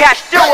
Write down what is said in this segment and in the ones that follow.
cash, do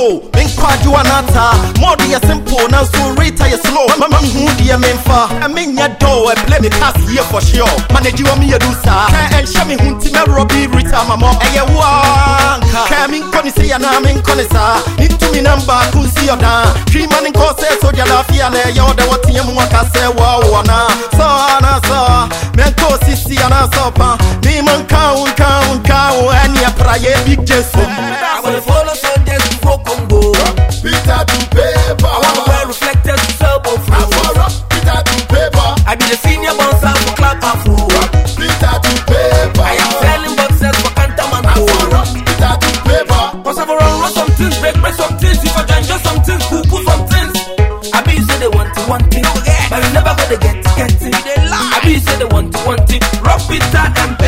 rita wɔ do menkwadwo anata mɔd yɛ simple nanso rita yɛ slow. Mama hu deɛ memfa ɛmenyɛ dɔ ɛblɛ me kaseɛ for sure. Managyi wɔ meyɛdu saa ka ɛnhyɛ me ho nti mɛworɔ bi rita mamɔ ɛyɛ wo anka ka menkɔ ne sei anaa menkɔ ne saa ne tumi nam baako nsi ɔdaa twima ne nkɔ sɛ sogya laafia na ɛyɛ ɔdɛ wɔteɛ mu aka sɛ wɔwo anaa sɛ anasa menkɔ sisi anasa ɔpa mema nka wo nka wo nka wo ɛne ɛpra yɛ big jesu I will follow run run some things, break break some things, if I can just some things, cool cool some things. I be you say they want to want it, but you never gonna get it, get it. I be you say they want to want it, rock Peter and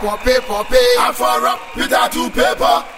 paper, paper, paper. I for up without two paper.